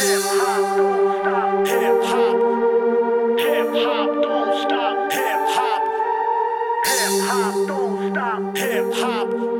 hip hop.